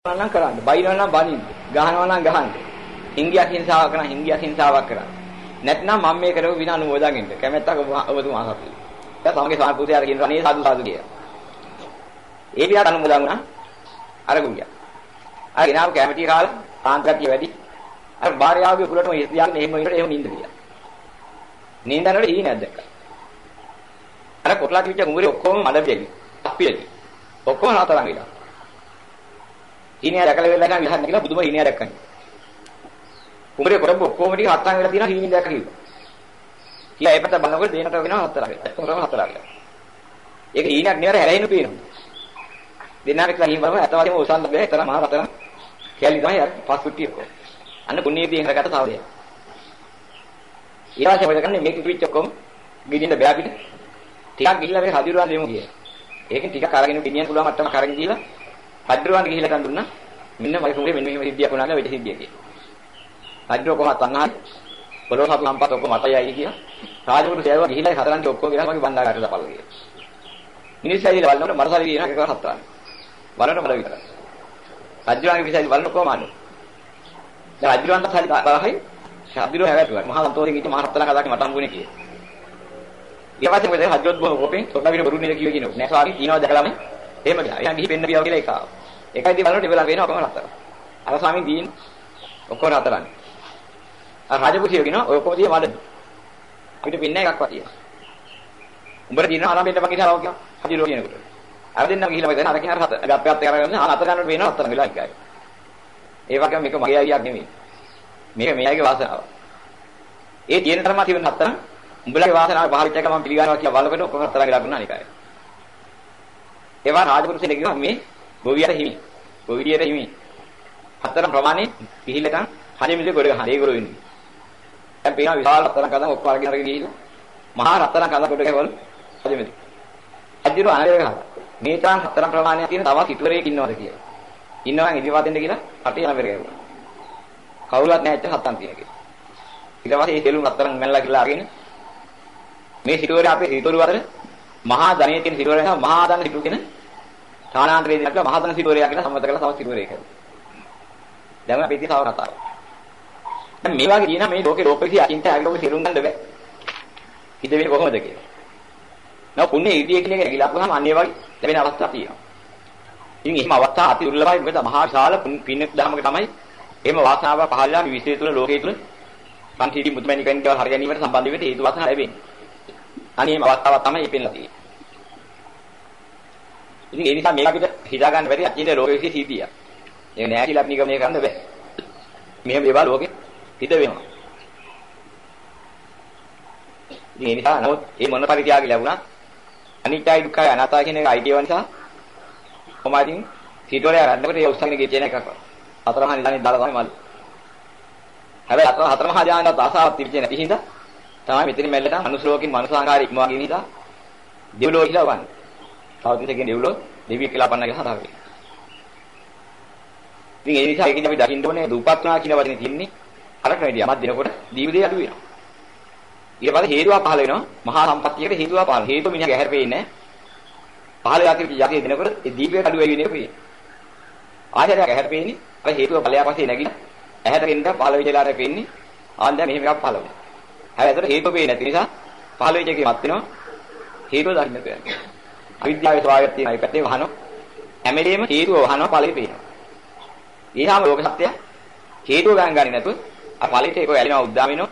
නම් කරන්න. බයිනවා නම් බනින්න. ගහනවා නම් ගහන්න. හිංගියක් හිංසාවක් කරන හිංගියක් හිංසාවක් කරන්න. නැත්නම් මම මේ කරව විනා අනුමෝදන් ඉන්න. කැමැත්තක් ඔබතුමා අහපි. දැන් තමගේ ස්වාමි පුතයාට කියනවා නේ සාදු සාදු කියලා. ඒ විදිහට අනුමෝදන් වුණා. අර ගුණිය. අර ගෙනාව කැමැටි කාලා කාන්තාතිය වැඩි. අර භාර්යාවගේ කුලටම යන්නේ එහෙම ඉන්නට එහෙම නින්ද ගියා. නින්දනවල ඊ නැද්ද? අර කොටලා කිච්ච කුඹුරේ ඔක්කොම මඩ පිළි. අප්පිලි. ඔක්කොම හතරන් ගිලා. හීනියා දැකලා වෙලා ගන්න විහන්න කියලා බුදුම හීනියා දැක්කනේ. කුඹරේ කරපු ඔක්කොම ටික හත්තන් වෙලා තියෙනවා හීනියා දැක්ක කිව්වා. කියලා ඒ පැත්ත බලනකොට දෙනට වෙනවා හතරක්. කුඹරම හතරක්. ඒක හීනියක් නෙවෙයි හැරෙන්න පේනවා. දෙන්නාට කියලා හීන බලම ඇත වශයෙන්ම උසන් බෑ. ඒතර මහා රතන කැලි තමයි අර පස් කුට්ටිය ඔක්කොම. අන්න පුණ්‍යයෙන් කරගත්ත සාවදය. ඊට පස්සේ මොකද කරන්නේ මේක කිවිච්ච ඔක්කොම ගිනින්න බෑ පිට. ටිකක් ගිහිල්ලා මේ හදිරුවන් දෙමු කියේ. ඒකෙන් ටිකක් අරගෙන ගෙනියන්න පුළුවන් මට්ටමක් අරගෙන ගිහිල්ලා රජුරවන්ට ගිහිල්ලා කන් දුන්නා. මෙන්න මගේ කුඹේ මෙන්න මෙහෙම සිද්ධියක් වුණා කියලා වෙච්ච සිද්ධිය කියලා. රජු කොහොමද තංහායි? පොළොව හතු ලම්පත් ඔක්කොම මතයයි කියලා. රාජපුරු සේවව ගිහිල්ලා හතරන්ට ඔක්කොම ගිහලා මගේ බණ්ඩාරයට දපල් ගියා. මිනිස්සු ඇවිල්ලා බලනකොට මරසාරි කියන එක හතරන්. බලන්න බල විතරයි. රජුරන්ගේ විසයි බලන කොහොමද? දැන් රජුරන්ට හරි බලහයි. ශාබිරෝ හැවැටුවා. මහා සන්තෝෂයෙන් ඉච්ච මහා රත්තරන් කතාවේ මට හම්බුනේ කියේ. ඊට පස්සේ මොකද රජුත් බොහොම කොපෙන් සොට්ටවින බරුන්නේ කියලා කියනවා. නෑ ස්වාමී තියනවා දැකලාම එහෙම ගියා. එයා ගිහි පෙන්න පියාව කියලා ඒකාව. ඒකයි දී බලනකොට ඉවලා වෙනවා කොහොමද හතර. අර ස්වාමීන් දීන් ඔක්කොම හතරන්නේ. අර රාජපුතිය කියනවා ඔය ඔක්කොම දිහා මඩ. අපිට පින්න එකක් වතිය. උඹට දින ආරම්භයෙන් පස්සේ කියලා කියනවා. හදිරෝ කියනකොට. අර දෙන්නම ගිහිල්ලා මම අර කියන හත ගප්පයත් අරගෙන අර හතර ගන්නට වෙනවා හතර වෙලා එකයි. ඒ වගේම මේක මගේ අයියක් නෙමෙයි. මේක මේ අයගේ වාසනාව. ඒ තියෙන තරම තිබෙන හතර උඹලගේ වාසනාව පහලිච්ච එක මම පිළිගන්නවා කියලා බලනකොට ඔක්කොම හතරගේ ලකුණ අනිකයි. ඒවා රාජපුරුෂයෙක් කියනවා මේ ගෝවියට හිමි. ගෝවියට හිමි. හතරම් ප්‍රමාණය පිළිලකම් හනිමිලේ ගොඩ ගහන. ඒ ගොඩ වෙන්නේ. දැන් පේනවා විශාල හතරම් කඳන් ඔක්කොම අරගෙන අරගෙන ගිහිල්ලා මහා රත්තරන් කඳන් ගොඩ ගැවල් හදිමිලි. අදිරු අනලේ ගහලා. මේ තරම් හතරම් ප්‍රමාණයක් තියෙන තවත් ඉතුවරේක ඉන්නවද කියලා. ඉන්නවා නම් ඉදිරියට දෙන්න කියලා කටේ යන පෙර ගැවුවා. කවුරුත් නැහැ ඇත්ත හත්තන් තියෙන කියලා. ඊට පස්සේ මේ දෙලුම් හතරන් මැල්ලා කියලා අරගෙන මේ සිටුවරේ අපේ සිටුවරු අතර මහා ධනෙ තියෙන සිටුවරේ තමයි මහා ධන සිටු කියන තානාන්තරේ දෙනකලා මහා ධන සිටුවරයා කියලා සම්මත කරලා තව සිටුවරේ කියලා. දැන් අපි ඉතින් තව කතාවක්. දැන් මේ වගේ කියන මේ ලෝකේ ලෝකෙසි අකින්ට ආගලෝක සිරුම් ගන්න බෑ. හිත වෙන්නේ කොහොමද කියලා. නෝ පුණ්‍ය ඉදියේ කියන එක නැගිලා අපහම අන්නේ වගේ ලැබෙන අවස්ථා තියෙනවා. ඉතින් එහෙම අවස්ථා අති දුර්ලභයි මොකද මහා විශාල පින්නක් දහමක තමයි එහෙම වාසනාව පහළලා මේ විශ්වය තුල ලෝකයේ තුල පන්තිදී මුතුමැණි කෙනෙක්ව හරිය ගැනීමට සම්බන්ධ වෙන්නේ හේතු වාසනාව ලැබෙන්නේ. අනේ මේ අවස්ථාවක් තමයි ඉපෙන්නලා තියෙන්නේ. ඉතින් ඒ නිසා මේක අපිට හිතා ගන්න බැරි අචින්ද ලෝකයේ සීතිය. ඒක නෑ කියලා අපි නිගමනය කරන්න බෑ. මෙහෙම ඒවා ලෝකෙ හිත වෙනවා. ඉතින් ඒ නිසා නමුත් මේ මොන පරිත්‍යාගය ලැබුණා අනිත්‍යයි දුක්ඛයි අනාත්තයි කියන එක අයිතිව නිසා කොහොමදින් සීතෝලේ ආරන්නකට ඒ උස්සගෙන ගිය කියන එකක්. හතරමහා නිදානේ දාලා තමයි මල්. හැබැයි හතර හතරමහා ඥානවත් ආසාවක් තිබෙන්නේ නැති හින්දා තමයි මෙතන මැල්ලට මනුස්සලෝකින් මනුසාංකාරී ඉක්මවා ගිය නිසා දෙව්ලෝ කියලා තව කෙනෙක්ගෙන් දෙව්ලොත් දෙවියෙක් කියලා අපන්නගේ හරහා වෙනවා. ඉතින් ඒ නිසා ඒකදී අපි දකින්න ඕනේ දුප්පත්නා කියන වචනේ තියෙන්නේ අරකට වැඩිය. මත් දෙනකොට දීවිදේ අඩු වෙනවා. ඊට පස්සේ හේතුවා පහළ වෙනවා. මහා සම්පත්තියකට හේතුවා පහළ. හේතු මිනිහා ගැහැරෙන්නේ පහළ යකි යකි දෙනකොට ඒ දීවිදේ අඩු වෙයි නේ පොයි. ආයතනය ගැහැරෙන්නේ අර හේතුව ඵලයා පස්සේ නැගිලා ඇහැට ගෙන්න පහළ වෙලා ඉර පෙන්නේ. ආන්දම මෙහෙම එකක් පහළ වෙනවා. හැබැයි ඒතර හේතුව පේන්නේ නැති නිසා පහළ වෙච්ච එකේ මත් වෙනවා. හේතුව දකින්න බෑ. අවිද්‍යාවේ ස්වභාවයක් තියෙන අය පැත්තේ වහනවා. හැම වෙලේම හේතුව වහනවා ඵලෙ පේනවා. ඊහාම ලෝක සත්‍ය හේතුව ගන්න ගන්නේ නැතුව අර ඵලෙට ඒක ඇලෙනවා උද්දා වෙනවා.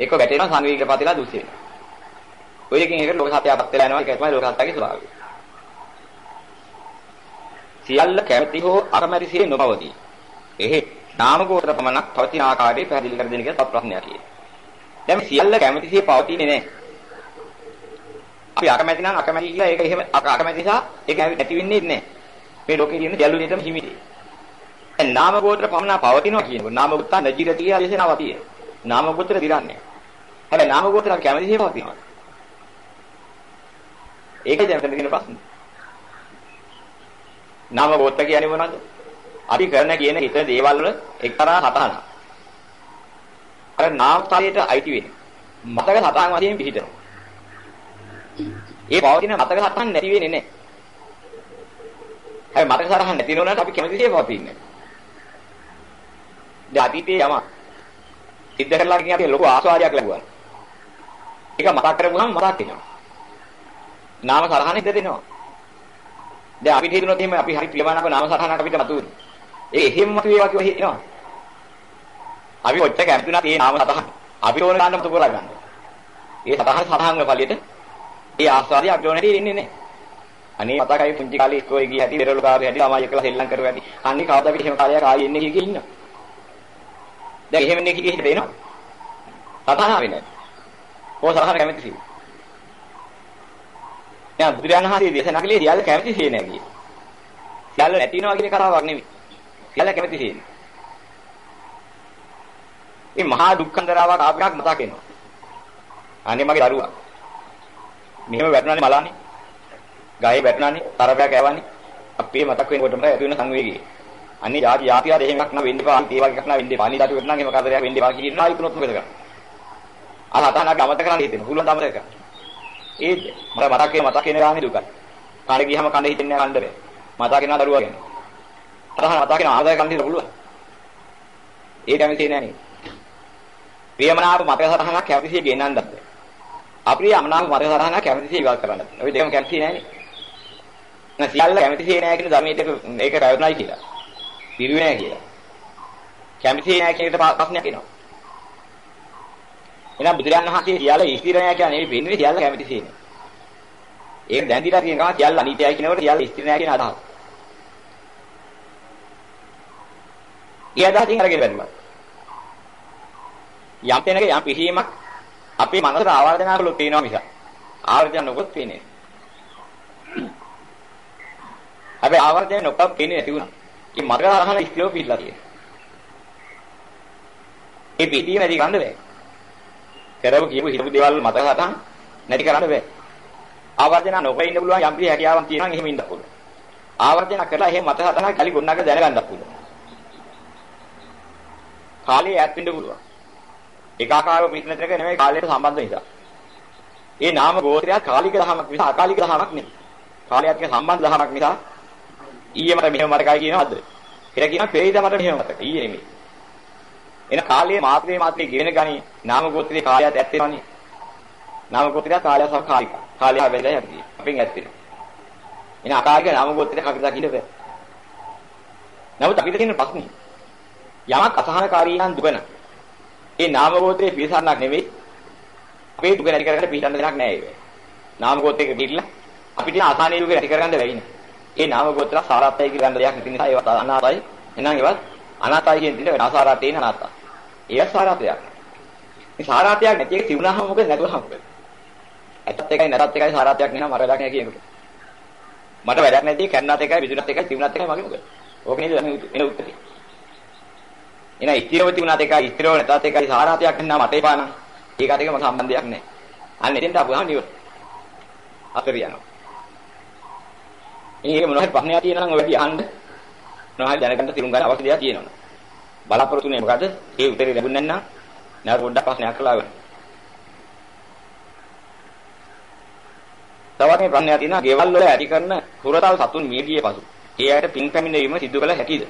ඒක වැටෙනවා සංවේගීකට පතිලා දුස් වෙනවා. ඔය එකකින් එකට ලෝක සත්‍යයපත් වෙලා යනවා ඒක තමයි ලෝක සත්‍යයේ ස්වභාවය. සියල්ල කැමැති හෝ අකමැති සිය නොපවතී. එහෙ නාමකෝතර පමණක් පවතින ආකාරයේ පැහැදිලි කර දෙන එක තවත් ප්‍රශ්නයක් කියේ. දැන් සියල්ල කැමැති සිය පවතින්නේ නැහැ. අපි අකමැති නම් අකමැති කියලා ඒක එහෙම අකමැති නිසා ඒක නැති වෙන්නේ නැහැ. මේ ලෝකේ තියෙන සියලු දේටම හිමිදී. දැන් නාම ගෝත්‍ර පමණ පවතිනවා කියනකොට නාම ගෝත්‍ර නජිරතිය දේශනාව තියෙන. නාම ගෝත්‍ර දිරන්නේ. හැබැයි නාම ගෝත්‍ර කැමැති සිය පවතිනවා. ඒකයි දැන් තියෙන ප්‍රශ්නේ. නාම ගෝත්‍ර කියන්නේ මොනවද? අපි කරන කියන හිත දේවල් වල එක්තරා සතහනක්. අර නාම තලයට අයිති වෙන්නේ. මතක සතහන් වශයෙන් පිහිටනවා. ඒ පවතින මතක සටහන් නැති වෙන්නේ නැහැ. හැබැයි මතක සටහන් නැති නෝනට අපි කැමතිසේ පවතින්නේ. දැන් අතීතයේ යම සිද්ධ කරලා කියන අපි ලොකු ආස්වාදයක් ලැබුවා. ඒක මතක් කරගුණාම මතක් වෙනවා. නාම සරහන ඉඳ දෙනවා. දැන් අපිට හිතුනොත් එහෙම අපි හරි ප්‍රියමනාප නාම සරහනක් අපිට මතුවෙන්නේ. ඒ එහෙම මතුවේවා කියලා හිතනවා. අපි ඔච්චර කැමති නැති ඒ නාම සතහන අපිට ඕන ගන්න මතු කරලා ගන්න. ඒ සතහන සතහන් වල පළියට ඒ ආස්වාදය අපිට ඕන හැටි ඉන්නේ නැහැ. අනේ මතකයි පුංචි කාලේ ඉස්කෝලේ ගිය හැටි පෙරළු කාර්ය හැටි ළමයි එක්කලා සෙල්ලම් කරුවා හැටි. අන්නේ කවදාද අපිට එහෙම කාලයක් ආයෙ එන්නේ කිය ඉන්නවා. දැන් එහෙම නේ කිය හිතේ එනවා. සතහන වෙන්නේ. කොහොම සතහන කැමති සී. දැන් බුදුරජාණන් වහන්සේ දේශනා කළේ සියල්ල කැමති සී නෑ කියේ. සියල්ල නැතිනවා කියන කරාවක් නෙමෙයි. සියල්ල කැමති සී. මේ මහා දුක්ඛන්දරාවක් ආපියක් මතක් වෙනවා. අනේ මගේ දරුවා. මෙහෙම වැටුණානේ මලානේ. ගහේ වැටුණානේ, තරපයක් ඇවන්නේ. අපේ මතක් වෙනකොටම ඇති වෙන සංවේගය. අනේ යාති යාතිය දෙහෙමක් නම් වෙන්න එපා. ඒ වගේ එකක් නම් වෙන්න එපා. අනේ දඩු වෙනවා එහෙම කරදරයක් වෙන්න එපා කියන ආයිකුනොත් මොකද කරන්නේ? අර අතහනක් අමතක කරන්න හිතෙන. පුළුවන් අමතක කරන්න. ඒත් මට මතක් වෙන මතක් වෙන ගානේ දුකයි. කාණේ ගියහම කන්න හිතෙන්නේ නැහැ කන්න බෑ. මතක් වෙනවා දරුවා ගැන. අතහන මතක් වෙන ආදාය කන්න හිතන්න පුළුවන්. ඒ කැමති නෑ නේ. ප්‍රියමනාප මතක සටහනක් කැමතිසිය ගෙන්නන්නත් බෑ. අප්‍රිය අමනාප මතක සටහනක් කැමතිසිය ඉවත් කරන්නත් බෑ. ඔය දෙකම කැමති නෑනේ. නැ සියල්ල කැමතිසිය නෑ කියන ධර්මයට ඒක ප්‍රයෝජනයි කියලා. පිරුවේ නෑ කියලා. කැමතිසිය නෑ කියන එකට ප්‍රශ්නයක් එනවා. එහෙනම් බුදුරජාණන් වහන්සේ සියල්ල ස්ථිර නෑ කියන්නේ නෙවෙයි වෙන්නේ සියල්ල කැමතිසිය නෑ. ඒක දැන් දිලා කියන ගමන් සියල්ල අනිත්‍යයි කියනකොට සියල්ල ස්ථිර නෑ කියන අදහස. ඒ අදහසින් අරගෙන බැලුවා. යම් තැනක යම් පිහිමක් අපේ මනසට ආවර්ජන කළොත් පේනවා මිස ආවර්ජන නොකොත් පේන්නේ හැබැයි ආවර්ජන නොකම් පේන්නේ නැති වුණා. මේ මතක අරහන ඉස්තිරෝ පිළිලා තියෙනවා. මේ පිටිය නැති ගන්න බෑ. කරව කියපු හිතපු දේවල් මතක හතන් නැති කරන්න බෑ. ආවර්ජන නොකර ඉන්න පුළුවන් යම් පිළි හැකියාවක් තියෙනවා එහෙම ඉන්න පුළුවන්. ආවර්ජන කරලා එහෙම මතක හතන කලි ගොන්නක දැනගන්නත් පුළුවන්. කාලේ ඈත් වෙන්න පුළුවන්. ඒකාකාරව පිටිනතක නෙමෙයි කාලයට සම්බන්ධ නිසා. ඒ නාම ගෝත්‍රය කාලික දහමක් නිසා අකාලික දහමක් නෙමෙයි. කාලයට සම්බන්ධ දහමක් නිසා ඊයේ මට මෙහෙම මතකයි කියනවද? පෙර කියනවා පෙරේද මට මෙහෙම මතක. ඊයේ නෙමෙයි. එන කාලයේ මාත්‍රේ මාත්‍රේ ගෙවෙන ගණි නාම ගෝත්‍රයේ කාලයට ඇත් වෙනවනේ. නාම ගෝත්‍රය කාලය සහ කාලික. කාලය හැබැයි යටි. අපෙන් ඇත් වෙනවා. එන අකාලික නාම ගෝත්‍රය අපිට දකින්න බෑ. නමුත් අපිට තියෙන ප්‍රශ්නේ යමක් අසහනකාරී නම් දුක නම් ඒ නාම ගෝත්‍රයේ පිළිසරණක් නෙවෙයි. අපේ දුක නැති කරගන්න පිළිසරණ දෙයක් නෑ ඒක. නාම ගෝත්‍රයක පිළිලා අපිට ආසානීය දුක නැති කරගන්න බැරි නේ. ඒ නාම ගෝත්‍ර සාරාත්යි කියලා ගන්න දෙයක් නැති නිසා ඒවත් අනාතයි. එහෙනම් ඒවත් අනාතයි කියන දෙයට අසාරාතේ අනාතයි. ඒක සාරාතයක්. මේ සාරාතයක් නැති එක තිබුණාම මොකද නැතුවම මොකද? ඇත්තත් එකයි නැතත් එකයි සාරාතයක් නෑ මට වැඩක් නෑ කියනකොට. මට වැඩක් නැති කන්නත් එකයි විදුනත් එකයි තිබුණත් එකයි මගේ මොකද? ඕක නේද එන උත්තරේ. එන ස්ථිරව තිබුණාට එකයි ස්ථිරව නැතත් එකයි සාරාතයක් නෙන්න මට එපා නම් ඒකට එකම සම්බන්ධයක් නැහැ. අන්න එතෙන්ට ආපුවාම නිවන. අතර යනවා. මේක මොනවද ප්‍රශ්නයක් තියෙනවා නම් ඔය වැඩි අහන්න. මොනවද දැනගන්න තිරුම් ගන්න අවශ්‍ය දේවල් තියෙනවා. බලාපොරොත්තු වෙන්නේ මොකද? ඒ උත්තරේ ලැබුණ නැත්නම් නැවත පොඩ්ඩක් ප්‍රශ්නයක් කළා වෙනවා. තවත් මේ ප්‍රශ්නයක් තියෙනවා ගෙවල් වල ඇති කරන හුරතල් සතුන් මිය ගිය පසු ඒ අයට පින් පැමිණීම සිදු කළ හැකිද?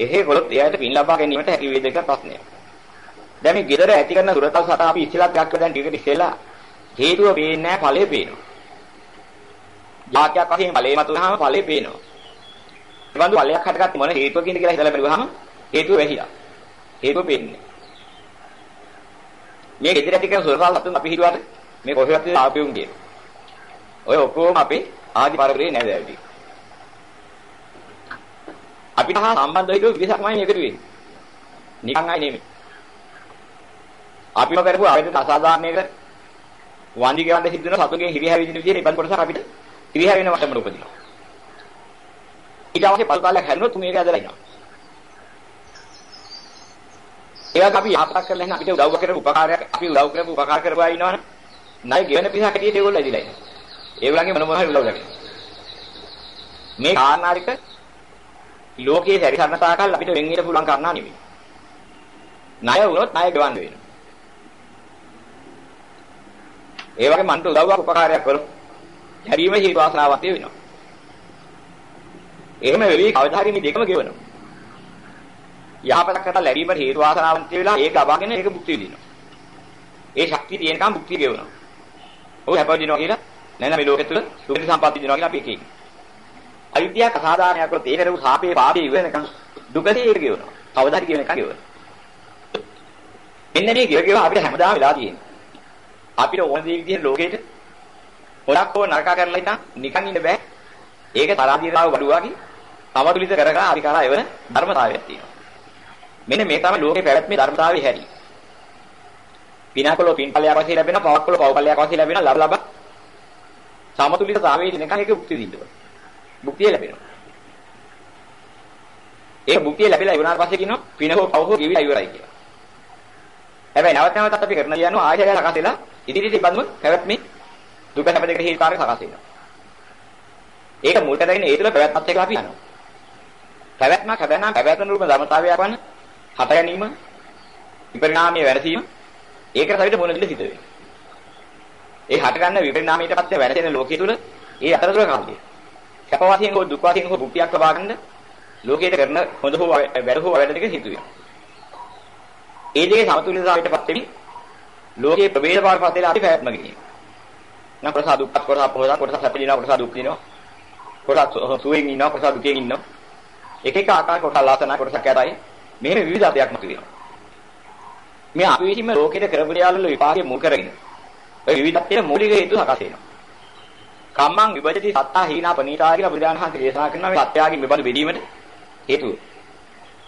එහෙ කොළොත් එයාට පින් ලබා ගැනීමට හැකි වේද කියලා ප්‍රශ්නයක්. දැන් මේ gedara ඇති කරන සුරතල් සතා අපි ඉස්සෙල්ලා ගක්ක දැන් ටිකට ඉස්සෙල්ලා හේතුව පේන්නේ නැහැ ඵලය පේනවා. යාත්‍යක් වශයෙන් ඵලේ මතුනහම ඵලේ පේනවා. ඒ වන්දු ඵලයක් හටගත්තේ මොන හේතුවකින්ද කියලා හිතලා බලුවාම හේතුව වැහිලා. හේතුව පේන්නේ. මේ gedara ඇති කරන සුරතල් සතුන් අපි හිතුවාට මේ කොහෙවත් ආපියුම් කියන. ඔය ඔක්කොම අපේ ආදි පරපරේ නේද ඇවිත්. අපිට හා සම්බන්ධ වෙයිද විශේෂක්මයි මේකට වෙන්නේ. නිකන් අය නෙමෙයි. අපිම කරපු ආයතන අසාධාරණයකට වන්දි ගවන්න සිද්ධ වෙන සතුන්ගේ හිරිහැවිදින විදිහට ඉබන් කොටසක් අපිට හිරිහැවෙන වටම උපදිනවා. ඊට අවශ්‍ය පල් කාලයක් හැරුණොත් මේක ඇදලා ඉනවා. ඒක අපි යහපත් කරලා ඉන්න අපිට උදව් කරපු උපකාරයක් අපි උදව් කරපු උපකාර කරපුවා ඉන්නවනේ. ණය ගෙවෙන පිටක් හැටියට ඒගොල්ලෝ ඇදිලා ඉන්නවා. ඒගොල්ලන්ගේ මොන මොන හරි උදව් ලැබෙනවා. මේ කාරණාරික ලෝකයේ සැරිසරන තාකල් අපිට වෙන් වෙන්න පුළුවන් කාරණා නෙමෙයි. ණය වුණොත් ණය ගෙවන්න වෙනවා. ඒ වගේ මන්ට උදව්වක් උපකාරයක් කරොත් හැරීම හේතු වාසනාවක් වෙනවා. එහෙම වෙලී කවදා හරි මේ දෙකම ගෙවනවා. යහපතක් කරලා ලැබීමට හේතු වාසනාවන්ත වෙලා ඒක අබාගෙන ඒක භුක්ති විඳිනවා. ඒ ශක්තිය තියෙනකම් භුක්ති ගෙවනවා. ඔය හැපදිනවා කියලා නේද මේ ලෝකෙ තුල සුඛ සම්පatti දිනවා කියලා අපි එකේ. අවිද්‍යාව සාධාරණයක් කරලා තේරෙරු සාපේ පාපේ ඉවෙනකම් දුකදී ඒක ගෙවනවා. කවදා හරි ගෙවෙනකම් ගෙවනවා. මෙන්න මේ ගෙව ගෙව අපිට හැමදාම වෙලා තියෙන්නේ. අපිට ඕන දේ විදිහට ලෝකෙට හොරක් හෝ නරක කරලා ඉතින් නිකන් ඉන්න බෑ. ඒක තරාදීතාව වඩුවාගේ සමතුලිත කරගෙන අපි කරා එවන ධර්මතාවයක් තියෙනවා. මෙන්න මේ තමයි ලෝකේ පැවැත්මේ ධර්මතාවය හැටි. පිනකලෝ පින්පලයක් වශයෙන් ලැබෙන පවක්කලෝ පවකලයක් වශයෙන් ලැබෙන ලබ ලබ සමතුලිතතාවයේ නිකන් ඒක මුක්තිය දින්නවා. මුක්තිය ලැබෙනවා. ඒ මුක්තිය ලැබිලා ඉවරනාට පස්සේ කියනවා පින හෝ පව හෝ කිවිලා ඉවරයි කියලා. හැබැයි නැවත නැවතත් අපි කරන කියනවා ආයතය සකස් වෙලා ඉදිරියට ඉබඳුම පැවැත්මේ දුක සැප දෙක හේතුකාරක සකස් වෙනවා. ඒක මුල් කරගෙන ඒ තුළ පැවැත්මත් එක්ක අපි යනවා. පැවැත්මක් හැදෙනා පැවැත්ම රූප ධර්මතාවයක් වන්න හට ගැනීම විපරිණාමයේ වැරසීම ඒකට සවිත මොන දෙල සිද්ධ වෙන්නේ. ඒ හට ගන්න විපරිණාමයට පස්සේ වැරසෙන ලෝකයේ තුල ඒ අතරතුර කාර්යය. සැප වාසියෙන් හෝ දුක් වාසියෙන් හෝ භුක්තියක් ලබා ගන්න ලෝකයට කරන හොඳ හෝ වැඩ හෝ වැඩ දෙක සිදු වෙනවා. ඒ දෙකේ සමතුලිතතාවයට පත් වෙමි ලෝකයේ ප්‍රවේද බවට පත් වෙලා අපි පැවැත්ම ගෙනියන. නම් කොටස දුක්පත් කොටස අපෝදා කොටස සැපදිනවා කොටස දුක් දිනවා. කොටස සුවෙන් ඉන්නවා කොටස දුකෙන් ඉන්නවා. එක එක ආකාර කොටස ලාසනා කොටස කැරයි. මෙහෙම විවිධ අධ්‍යක් මත වෙනවා. මේ අපි විසින්ම ලෝකෙට කරපු දේවල් විපාකයේ මුල් කරගෙන ඔය විවිධත්වයේ මූලික හේතු සකස් වෙනවා. කම්මං විභජති සත්තා හීනා පනීතා කියලා බුදුරජාණන් වහන්සේ දේශනා කරනවා මේ සත්‍යයන්ගෙන් මෙබඳු බෙදීමට හේතුව.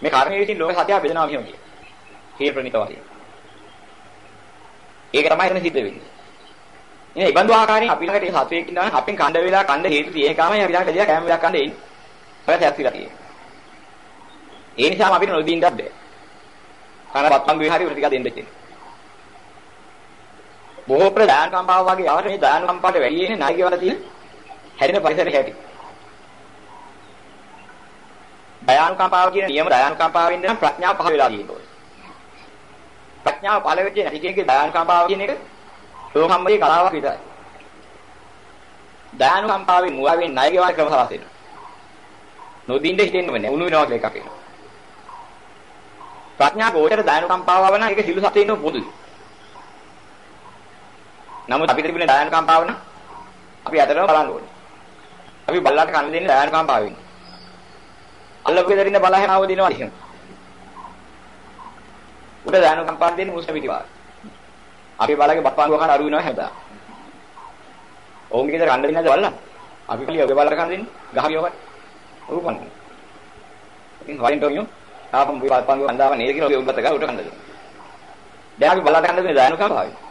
මේ කර්මයේ විසින් ලෝක සත්‍යය බෙදනවා කියනවා. හේ ප්‍රණිත වාසිය. ඒක තමයි එතන සිද්ධ වෙන්නේ. ඉතින් ඒ බඳු ආකාරයෙන් අපි ළඟට ඒ සත්වයක් ඉන්නවා නම් අපෙන් කණ්ඩ වෙලා කණ්ඩ හේතු තියෙනකම අපි ළඟට දෙයක් කැම වෙලා කණ්ඩ එන්නේ. ඔය සැස්තිලා තියෙන්නේ. ඒ නිසාම අපිට නොදීන්නත් බෑ. කන පත්පංගු විහාරي උන ටික දෙන්න දෙන්නේ. බොහෝ ප්‍රධාන කම්පාව වගේ ආවට මේ දාන කම්පාවට වැඩි එන්නේ නායකය වල තියෙන හැදෙන පරිසරයේ හැටි. දයානු කම්පාව කියන නියම දයානු කම්පාවෙන් නම් ප්‍රඥාව පහළ වෙලා තියෙනවා. ප්‍රඥාව පහළ වෙච්ච නැති කෙනෙක්ගේ දයානු කම්පාව කියන එක ලෝකම්මගේ කලාවක් විතරයි. දයානු කම්පාවෙන් මුවාවෙන් ණය ගෙවන ක්‍රම සලස් වෙනවා. නොදින්න හිතෙන්න ඕනේ. උණු වෙනවා කියලා එකක් එනවා. ප්‍රඥා ගෝචර දයානු කම්පාව වන එක සිළු සතේන පොදුයි. නමුත් අපිට තිබුණේ දයානු කම්පාව නම් අපි අතරම බලන්න ඕනේ. අපි බල්ලාට කන්න දෙන්නේ දයානු කම්පාවෙන්. අල්ලපු දෙරින්න බලහනාව දිනවා එහෙම. උඩ දයානු කම්පාව දෙන්නේ මුස්ලිම් පිටිපාර. අපි බලගේ බප්පාංගුව කන අරු වෙනවා හැමදාම. ඔවුන්ගේ ගෙදර කන්න දෙන්නේ නැද්ද බලන්න. අපි කලිය ඔගේ බලලා කන්න දෙන්නේ ගහමියවට. උරුපන්. ඉතින් වයින් තෝනියෝ ආපම් බප්පාංගුව කන්දාව නේද කියලා ඔගේ උඹට ගා උඩ කන්න දෙනවා. දැන් අපි බලලා කන්න දෙන්නේ දයානු කම්පාවේ.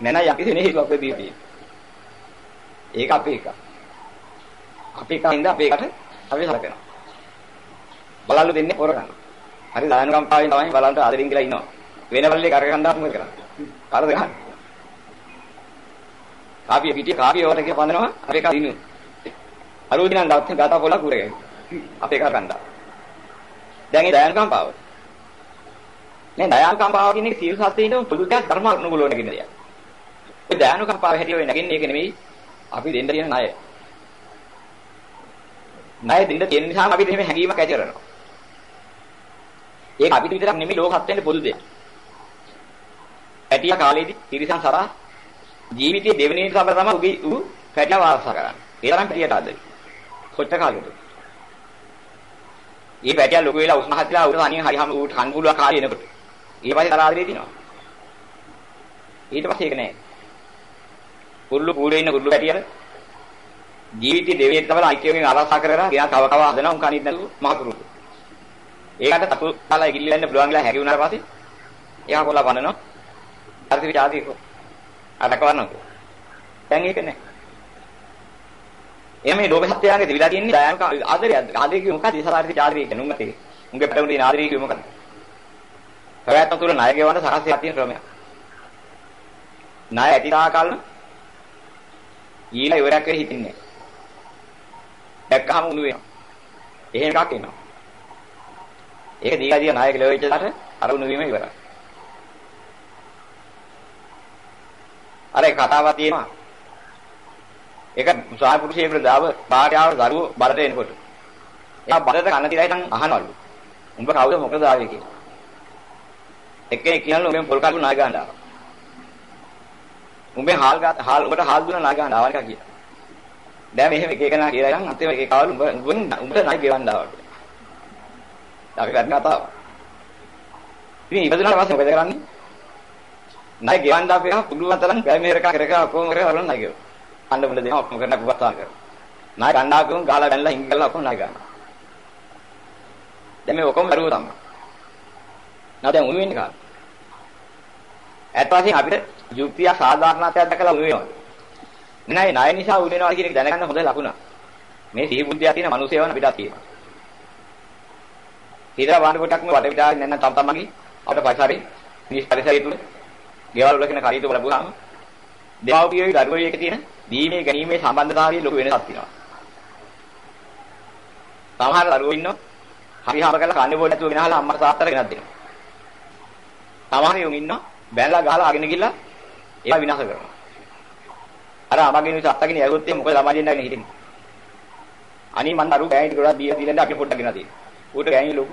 නැන යකි දෙනේ හේතුවක් වෙදී තියෙන්නේ. ඒක අපේ එක. අපේ කයින්ද අපේ එකට අපි හලකනවා. බලල්ලු දෙන්නේ පොර ගන්න. හරි දාන කම්පාවෙන් තමයි බලන්ට ආදරින් කියලා ඉන්නවා. වෙන බල්ලේ කරක කන්දාම මොකද කරන්නේ? කරද ගන්න. කාපිය පිටිය කාපිය වලට කියලා පඳනවා අපේ කා දිනු. අරුදිනන් දාත් ගාතා පොළ කුරේ. අපේ කා කන්දා. දැන් ඒ දාන කම්පාව. නේ දාන කම්පාව කියන එක සීල සත්‍යයෙන් පොදුකක් ධර්ම අනුකූලව නැගින දෙයක්. ඒ දාන කම්පාව හැටියට වෙ නැගින්නේ ඒක නෙමෙයි අපි දෙන්න තියෙන ණය. ණය දෙන්න තියෙන නිසා අපිට එහෙම හැඟීමක් ඇති කරනවා. ඒක අපිට විතරක් නෙමෙයි ලෝකත් වෙන්නේ පොදු දෙයක්. පැටියා කාලේදී තිරිසන් සරා ජීවිතයේ දෙවෙනි සමර තමයි උගේ ඌ පැටියා වාස කරන්නේ. ඒ තරම් පැටියට ආදරේ. කොච්චර කාලෙද? මේ පැටියා ලොකු වෙලා උස්ම හත්ලා උඩ අනින් හරි හැම ඌට කන් බුලුවා කාලේ එනකොට. ඊට පස්සේ තරආදරේ දිනවා. ඊට පස්සේ ඒක නෑ. කුරුළු කූඩේ ඉන්න කුරුළු පැටියල ජීවිතේ දෙවියෙක් තමයි අයිතියෙන් ආරක්ෂා කරලා ගියා කව කව හදනවා උන් කනිත් නැතුව මහතුරු. ඒකට තතු කාලා ගිල්ලෙන්න පුළුවන් කියලා හැකි වුණාට පස්සේ එයා කොල්ලා වන්නනවා. අර තිබි ආදී කො. අරකවන්නකෝ. දැන් ඒක නෑ. එයා මේ ලෝක සත්‍යයන්ගේ දෙවිලා තියෙන්නේ දයන්ක ආදරය ආදරය කිව්ව මොකද ඉස්සරහට ආදරය කියන උන්ගතේ. උන්ගේ පැටවුන තියෙන ආදරය කිව්ව මොකද? ප්‍රයත්න තුල ණය ගෙවන්න සකස් තියෙන ක්‍රමයක්. ණය ඇති තාකල්න ඊළඟ ඉවරයක් වෙයි හිටින්නේ. දැක්කහම උණු වෙනවා. එහෙම එකක් එනවා. ඒක දීලා දිය නායක ලෙවෙච්චලාට අර උණු වීම ඉවරයි. අර ඒ කතාවක් තියෙනවා. ඒක සාය පුරුෂයෙකුට දාව භාර්යාව දරුවෝ බරට එනකොට. එයා බරට කන තිරයි නම් අහනවලු. උඹ කවුද මොකද ආවේ කියලා. එක්කෙනෙක් කියනවා උඹෙන් පොල් කඩු නා ගන්න ආවා. උඹේ හාල් ගාත හාල් උඹට හාල් දුන්නා නා ගන්න ආවා කියලා. දැන් මෙහෙම එක එක නා කියලා නම් අතේ එකේ කවලු උඹ උඹ උඹට නා ගෙවන්න ආවා කියලා. අපි ගන්න කතාව. ඉතින් ඉපදුනාට පස්සේ මොකද කරන්නේ? ණය ගෙවන්න අපි එක පුළුවන් තරම් බෑ මෙහෙර කර කර ඔක්කොම කර කරලා ණය ගෙවන. අඬ මුල දෙනවා ඔක්කොම කරන්න පුපස්සා කර. ණය ගන්නාකම ගාලා බැලලා හිංගලා ඔක්කොම ණය ගන්නවා. දැන් මේ ඔක්කොම කරුව තමයි. නැව දැන් උණු වෙන්නේ කාට? ඇත්ත වශයෙන් අපිට යුක්තිය සාධාරණත්වයක් දැකලා උ වෙනවා. නෑ ණය නිසා උ වෙනවා කියන එක දැනගන්න හොඳ ලකුණ. මේ සිහි බුද්ධිය තියෙන මිනිස්සයව අපිට තියෙනවා. හිතලා වань කොටක්ම වට විදා නැන්න තම තමන්ගේ අපේ පරිසරේ මිනිස් පරිසරය තුල දේවල් වල කියන කාරීතු ලැබුණාම දේවෝපියේ ධර්මයේ එක තියෙන දීමේ ගැනීමේ සම්බන්ධතාවයේ ලොකු වෙනසක් තියෙනවා. සමහර දරුවෝ ඉන්නවා හරි හම්බ කරලා කන්නේ බොන්නේ නැතුව ගෙනහලා අම්මා සාත්තර ගෙනත් දෙනවා. සමහර යෝන් ඉන්නවා බැලලා ගහලා අගෙන ගිහලා ඒවා විනාශ කරනවා. අර අමගෙන ඉත අත්තගෙන යගොත් මොකද ළමයි දෙන්නගෙන හිටින්නේ. අනී මන් දරු ගෑණි ගොඩක් දීලා දීලා අපි පොඩ්ඩක් ගෙනත් දෙනවා. ඌට ගෑණි ලොකු.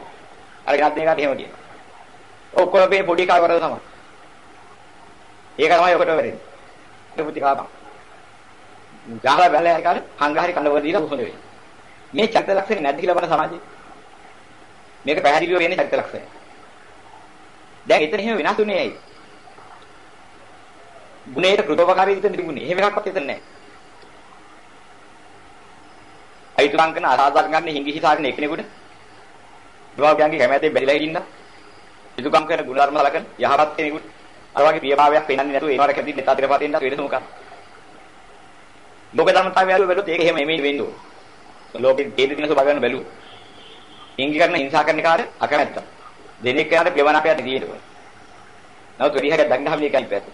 අර ගෙනත් දෙන එකට එහෙම කියනවා. ඔක්කොම මේ පොඩි කාවරද තමයි. ඒක තමයි ඔකට වෙරෙන්නේ. ඒක පුති කාපා. ගහලා බැලලා හරි හංගහරි කනවල දීලා උසඳ වෙන්නේ. මේ චරිත ලක්ෂණ නැද්ද කියලා බලන සමාජයේ. මේක පැහැදිලිව වෙන්නේ චරිත ලක්ෂණය. දැන් එතන එහෙම වෙනස් වෙන්නේ ඇයි? ගුණයට කෘතෝපකාරී විදිහට තිබුණේ. එහෙම එකක්වත් එතන නැහැ. අයිතුකම් කරන අසාධාරණ ගන්න හිඟි හිතාගෙන එක්කෙනෙකුට දුවාගයන්ගේ කැමැත්තෙන් බැරිලා ඉන්න. යුතුයකම් කරන ගුණ ධර්ම සලකන යහපත් කෙනෙකුට අර වගේ ප්‍රියභාවයක් පෙන්වන්නේ නැතුව ඒනවට කැදින්න තාතිරපත් වෙන්න වෙනස මොකක්ද? ලෝක ධර්මතාවය අරුව බැලුවොත් ඒක එහෙම එමෙයි වෙන්න ඕන. ලෝකෙ දෙවි දින ස්වභාවයන් බැලුවොත්. ඉංගි කරන හිංසා කරන කාර්ය අකමැත්ත. දෙනෙක් කරාට ප්‍රවණ අපයට තියෙනවා. නමුත් වැඩි හැක දකින්න හැම එකයි පැත්ත.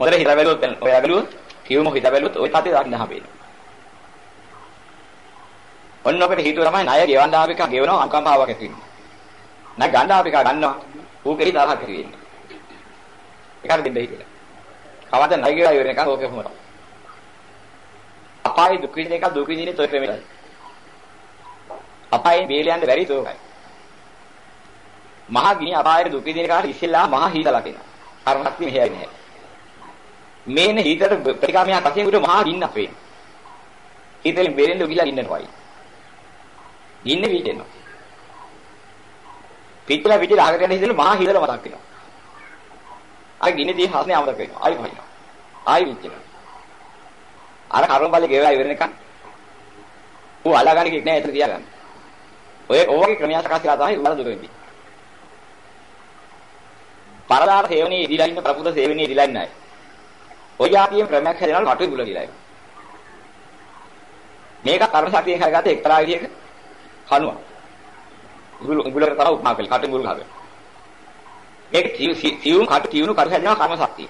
මොදල හිත බැලුවොත් ඔය බැලුවොත් කියවම හිත බැලුවොත් ඔය තාතේ දකින්න හැම ඔන්න අපිට හිතුව තමයි ණය ගෙවන්න ආපු එක ගෙවනවා අනුකම්පාවක් ඇති වෙනවා. ණය ගන්න ආපු එක ගන්නවා ඌ කෙරි තරහක් ඇති වෙන්නේ. ඒකට දෙන්න හිතලා. කවද ණය ගෙවලා ඉවර එකක් ඕකේ කොහොමද? අපායේ දුක් විඳින එක දුක් විඳින්නේ toy ක්‍රමයයි. අපායේ බේලයන්ට බැරි තෝකයි. මහා ගිනි අපායේ දුක් විඳින කාට ඉස්සෙල්ලා මහා හීතලක් එනවා. කර්මශක්තිය මෙහෙයයි නෑ. මේන හීතල ප්‍රතිකාමයක් වශයෙන් උඩ මහා ගින්න අපේ. හීතලෙන් බේරෙන්න උගිලා ඉන්නකොයි. ගින්න විහිදෙනවා. පිටලා පිටලා අහකට යන ඉඳලා මහා හීතල මතක් වෙනවා. අර ගින්නේදී හස්නේ අමතක වෙනවා. ආයි වහිනවා. ආයි විච්චෙනවා. අර කර්ම බලේ ගෙවලා ඉවරනකන් ඌ අලගන්නේ කික් නෑ එතන තියාගන්න. ඔය ඕවගේ ක්‍රමයක් සකස් කරලා තමයි උඹලා දුක වෙන්නේ. පරදාර සේවනයේ ඉදිලා ඉන්න ප්‍රබුද සේවනයේ ඉදිලා ඉන්න අය. ඔය යාතියෙන් ක්‍රමයක් හැදෙනවා කටු බුල කියලා. මේක කර්ම ශක්තියෙන් හරගත්ත එක්තරා විදියක කනුවක්. බුල බුලකට තරව උපමා කළේ කටු බුල ගහගෙන. මේක සියුම් කටු තියුණු කරු හැදෙනවා කර්ම ශක්තිය.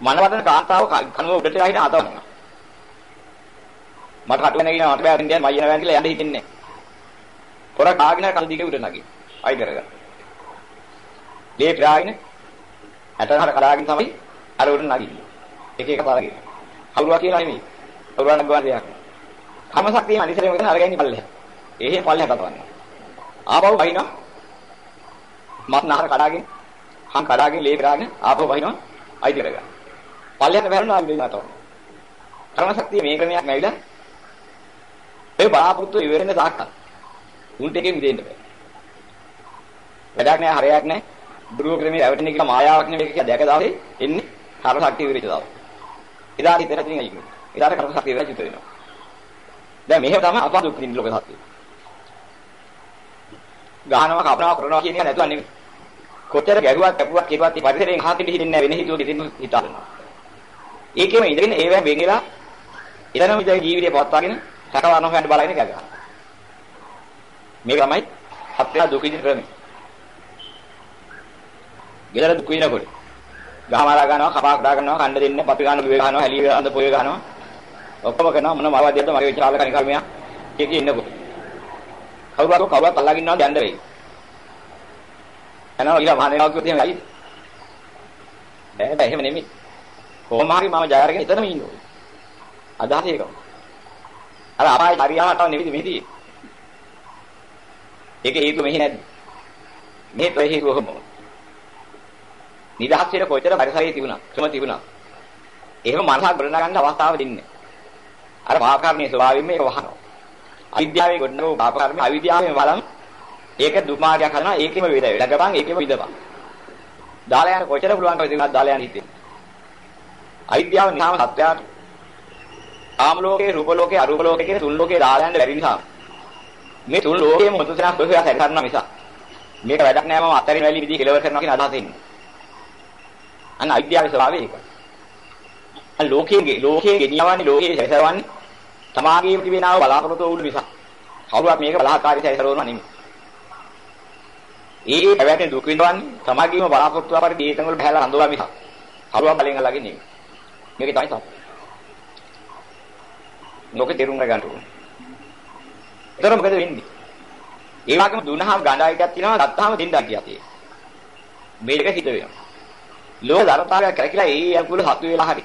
මනවදන කාන්තාව කනුව උඩට ගහින අතවනවා. මට කටු නැගින මට බෑ අරින්දියන් මයියන වැන් කියලා යන්න හිතෙන්නේ නැහැ. පොර කාගෙන කල් දිගේ උඩ නැගි. අයි කරගන්න. ලේ ප්‍රාගෙන ඇටහර කරාගෙන තමයි අර උඩ නැගින්නේ. එක එක පාරගෙන. කවුරුවා කියලා නෙමෙයි. කවුරුවා නගුවා දෙයක්. කම ශක්තිය අනිසරේ මොකද අරගන්නේ පල්ලෙහ. එහෙ පල්ලෙහ තවන්න. ආපහු වහිනවා. මත් නහර කඩාගෙන හම් කඩාගෙන ලේ ප්‍රාගෙන ආපහු වහිනවා. අයි කරගන්න. පල්ලෙහාට වැරුණා විදිහට. කර්ම ශක්තිය මේ ක්‍රමයක් නැවිලා ඒ බලාපොරොත්තු ඉවරෙන්න තාක්කල්. උන්ට එකෙන් මිදෙන්න බෑ. වැඩක් නෑ හරයක් නෑ. දුරුව ක්‍රමයේ රැවටෙන එක මායාවක් නෙවෙයි කියලා දැක දාවේ එන්නේ කර්ම ශක්තිය විරිච්ච දාව. එදාට හිතන තියෙන අයිකු. එදාට කර්ම ශක්තිය විරිච්ච වෙනවා. දැන් මෙහෙම තමයි අපා දුක් විඳින ලෝක සත්‍යය. ගහනවා කපනවා කරනවා කියන එක නැතුව නෙවෙයි. කොච්චර ගැරුවක් කැපුවක් කිරුවත් පරිසරයෙන් හාතිට හිටින්නේ නැහැ වෙන හිතුවක ඉතින් හිතානවා. ඒකෙම ඉඳගෙන ඒවෙන් වෙගෙලා ඊළඟ විදිහේ ජීවිතය පවත්වාගෙන සකවන හොයන්න බලගෙන ගගා. මේක තමයි හත්ය දුක විඳින ක්‍රමය. ගෙදර දුක විඳිනකොට ගහමාරා ගන්නවා, කපා කඩා ගන්නවා, කණ්ඩ දෙන්නේ, පපි ගන්නවා, බිවේ ගන්නවා, හැලී අඳ පොය ගන්නවා. ඔක්කොම කරනවා මොන මාවාදියද මගේ විචාල කණ කර්මයක් කිය කී ඉන්නකොට. කවුරුහරි කවුරුත් අල්ලගෙන ඉන්නවද යන්න වෙයි. එනවා ඊළඟ මහණේනවා කිව්වොත් එහෙම ඇයි? බෑ බෑ එහෙම නෙමෙයි. කොහොම හරි මම ජය අරගෙන එතනම ඉන්න ඕනේ. අදහස ඒකම. අර අපායේ හරියාටව නෙවෙයි මෙහිදී. ඒක හේතුව මෙහි නැද්ද? මේ තේ හේතුව කොහොමද? නිදහස් වෙන කොච්චර පරිසරයේ තිබුණා, ක්‍රම තිබුණා. එහෙම මනස ගොඩනගන්න අවස්ථාව දෙන්නේ. අර පාප කර්මයේ ස්වභාවයෙන් මේක වහනවා. අවිද්‍යාවේ ගොඩනගපු පාප කර්මය අවිද්‍යාවෙන් වලම් ඒක දුමාර්ගයක් හදනවා ඒකෙම වේද ලැබපන් ඒකෙම විදපන්. දාලා යන කොච්චර පුළුවන් කවද උනත් දාලා යන හිතේ. අවිද්‍යාව නිසාම සත්‍යයට කාම ලෝකේ රූප ලෝකේ අරූප ලෝකේ කියන තුන් ලෝකේ දාලා යන්න බැරි නිසා මේ තුන් ලෝකේම මුතුසනක් කොහෙවත් හැර කරනවා මිස මේක වැඩක් නෑ මම අතරින් වැලි විදිහ කෙලවර කරනවා කියන අදහස එන්නේ. අන්න අවිද්‍යාවේ ස්වභාවය ඒක. අන්න ලෝකයේ ලෝකයේ ගෙනියවන්නේ ලෝකයේ සැසරවන්නේ තමාගේම තිබෙනාව බලාපොරොත්තු වුණු නිසා. කවුරුත් මේක බලාකාරී සැසරවනවා නෙමෙයි. ඒ ඒ පැවැත්ම දුක් විඳවන්නේ තමාගේම බලාපොරොත්තු අපරි දීතන් වල බහැලා අඳුරා මිස. කවුරුත් බලෙන් අල්ලගෙන නෙමෙයි. මේක තමයි තමයි. ලෝකේ තේරුම් ගන්න ඕනේ. ඒතර මොකද වෙන්නේ? ඒ වගේම දුනහම ගණ්ඩායකයක් තියෙනවා ගත්තාම දෙන්නක් කියතියි. මේක හිත වෙනවා. ලෝක ධර්මතාවය කරකිලා ඒ අකුල හතු වෙලා හරි.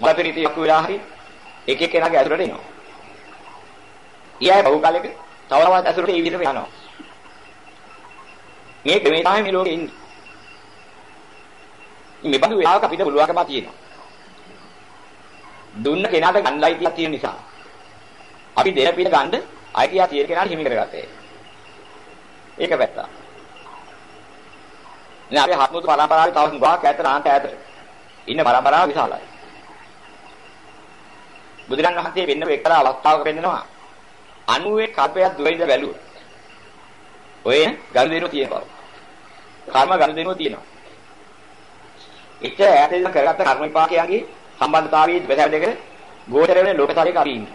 මල පෙරිති අකුල වෙලා හරි එක එක කෙනාගේ ඇතුළට එනවා. ඊයයි බහුව කාලෙක තවරවත් ඇතුළට ඒ විදිහට යනවා. මේක මේ තමයි මේ ලෝකේ ඉන්නේ. මේ බඳු වෙලාවක අපිට පුළුවන්කම තියෙනවා. දුන්න කෙනාට ගන්නයි කියලා තියෙන නිසා අපි දෙන පිට ගන්න අයිතිය තියෙන කෙනාට හිමි කරගත්තේ. ඒක පැත්ත. නේ අපි හත්මුතු පරම්පරාවේ තව ගාක් ඈතට ආන්ත ඈතට ඉන්න පරම්පරාව විශාලයි. බුදුරන් වහන්සේ වෙන්න එක්තරා අවස්ථාවක වෙන්නනවා 90 කල්පයක් දුරින්ද බැලුවා. ඔය ගනුදෙනු තියෙන බව. කර්ම ගනුදෙනුව තියෙනවා. එච්ච ඈතින් කරගත්ත කර්ම විපාකයන්ගේ සම්බන්ධතාවයේ බෙදාව දෙක ගෝචර වෙන ලෝකතරයක අපි ඉන්නේ.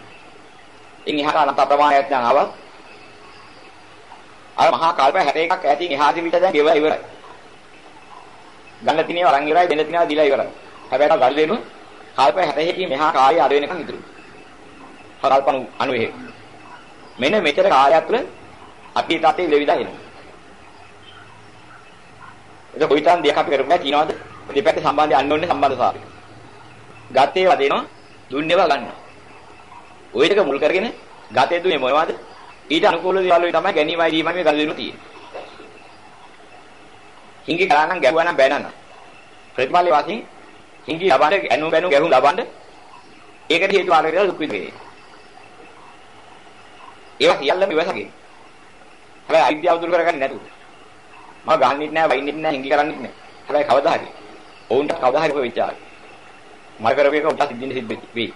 ඉන් එහාට අනන්ත ප්‍රමාණයක් දැන් ආවා. අර මහා කල්ප 61ක් ඈතින් එහාට විතර දැන් ගෙවලා ඉවරයි. ගන්න තිනේ අරන් ඉවරයි දෙන්න තිනේ දීලා ඉවරයි. හැබැයි ගල් දෙනු කල්ප 61කින් මෙහා කාලය අද වෙනකන් ඉතුරු. කල්ප 90 මෙන්න මෙතර කාලයක් තුළ අපි තාතේ ලෙවිලා එනවා. ඒක කොයිතරම් දෙයක් අපි කරුණා කියනවාද? දෙපැත්තේ සම්බන්ධය අන්න ඕනේ සම්බන්ධතාවය. ගතේ වදිනවා දුන්නේවා ගන්නවා. ওই ටික මුල් කරගෙන ගතේ දුන්නේ මොනවද? ඊට අනුකූල දේවල් වලින් තමයි ගැනීමයි දීමයි මේ ගල් දෙනු තියෙන්නේ. හිඟි ගානක් ගැහුවා නම් බෑනන. ප්‍රතිපලයේ වශයෙන් හිඟි ලබන්න ඇනු බැනු ගැහුම් ලබන්න ඒකට හේතු ආකාරයට දුක් විඳිනේ. ඒවා සියල්ලම ඉවසගේ. හැබැයි අවිද්‍යාව දුරු කරගන්නේ නැතුව. මම ගහන්නෙත් නැහැ, වයින්නෙත් නැහැ, හිඟි කරන්නෙත් නැහැ. හැබැයි කවදා හරි ඔවුන්ට කවදා හරි වෙච්චායි. මම කරපු එක උන්ට සිද්ධින් සිද්ධ වෙයි.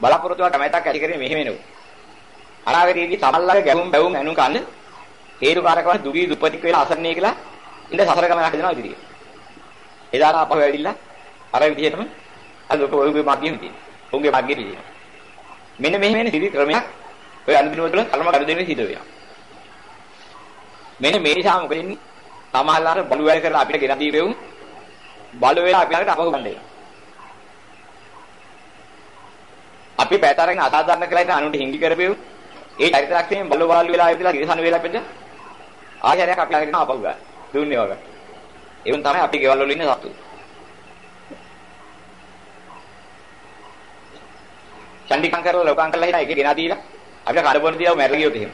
බලාපොරොත්තු වල කැමැත්තක් ඇති කරගෙන මෙහෙම එනවා. අනාගතයේදී තමල්ලගේ ගැහුම් බැවුම් ඇනුම් කන්න හේතුකාරකවල දුගී දුප්පතික වෙලා අසරණේ කියලා ඉඳ සසර ගමනක් හදනවා ඉදිරියේ. එදාට අපහ වැඩිලා අර විදිහටම අද ඔක ඔයගේ මාර්ගයෙන් තියෙනවා. උන්ගේ මාර්ගයෙන් තියෙනවා. මෙන්න මෙහෙම වෙන සිද්ධි ක්‍රමයක් ඔය අනුදිනුව තුළ කර්ම කර දෙන්නේ සිද්ධ වෙනවා. මෙන්න මේ නිසා මොකද වෙන්නේ? තමහල්ලාට බලු වැඩ කරලා අපිට ගෙන දීපෙවුම් බලු වෙලා අපි ළඟට අපහු ගන්න එනවා. අපි පැතරගෙන අසාධාරණ කියලා ඉතින් අනුන්ට හිඟි කරපෙව් ඒ චරිත ලක්ෂණයෙන් බලු වාල් වෙලා ඉඳලා ඉරසන වෙලා පෙන්න ආචාර්යයක් අපි ළඟට අපහු ගන්න. දුන්නේ වගේ. එවුන් තමයි අපි ගෙවල් වල ඉන්න සතු. චන්ඩිකම් කරලා ලෝකම් කරලා හිනා එක ගෙනා දීලා අපිට කඩබොන දියව මැරලා ගියොත් එහෙම.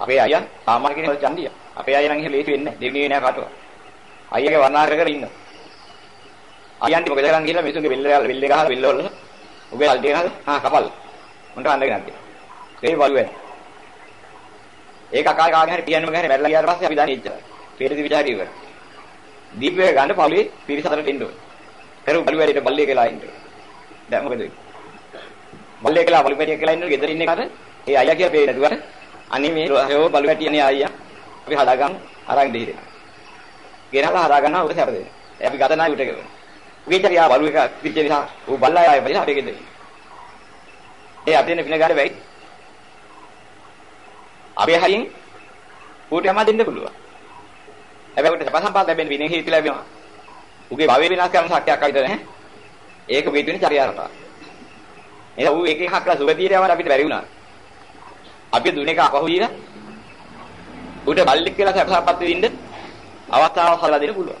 අපේ අයියා සාමාන්‍ය කෙනෙක් චන්දිය. අපේ අයියා නම් එහෙම ලේසි වෙන්නේ නැහැ. දෙන්නේ නෑ කාටවත්. අයියාගේ වර්ණා කර කර ඉන්නවා. අයියන්ට මොකද කරන්නේ කියලා මිනිසුන්ගේ බෙල්ල බෙල්ල ගහලා බෙල්ල වල උගේ අල්ටි ගහලා හා කපල්. උන්ට අඬගෙන නැද්ද? ඒ බලු වෙන. ඒක අකාල කාගෙන හරි පියන්නම ගහන මැරලා ගියාට පස්සේ අපි දාන්නේ ඉච්චරයි. පෙරදි විචාරය ඉවර. දීපේ ගන්න පළුවේ පිරිස අතරට එන්න ඕනේ. කරු බලු වැඩේට බල්ලේ කියලා ඉන්න. දැන් මොකද වෙන්නේ? බල්ලේ කියලා බලු වැඩේ කියලා ඉන්න ගෙදර ඉන්න එකට ඒ අයියා කියලා පේන්නේ නැතුවට අනේ මේ රෝ බලු වැටියනේ අයියා අපි හදාගන්න අරන් දෙහිරේ. ගෙනලා හදාගන්න උට සැප දෙන්න. අපි ගත නැහැ උට ගෙවන. විචාරියා බලු එක පිච්ච නිසා ඌ බල්ලා ආයෙ බලිලා අපේ ගෙදර. ඒ අතේන පින ගාඩ වෙයි. අපේ හරින් ඌට යම දෙන්න පුළුවන්. හැබැයි උට සප සම්පත් ලැබෙන විනේ හේතු ලැබෙනවා. උගේ භවය විනාශ කරන සත්‍යයක් අයිද නැහැ. ඒක වේතුනේ චර්යාරට. එහෙනම් ඌ එකෙන් හක්ලා සුගතියට යවන්න අපිට බැරි වුණා. අපි දුන්නේ එක අපහු දීලා උට බල්ලෙක් කියලා සප සම්පත් දෙන්න අවස්ථාවක් හදලා දෙන්න පුළුවන්.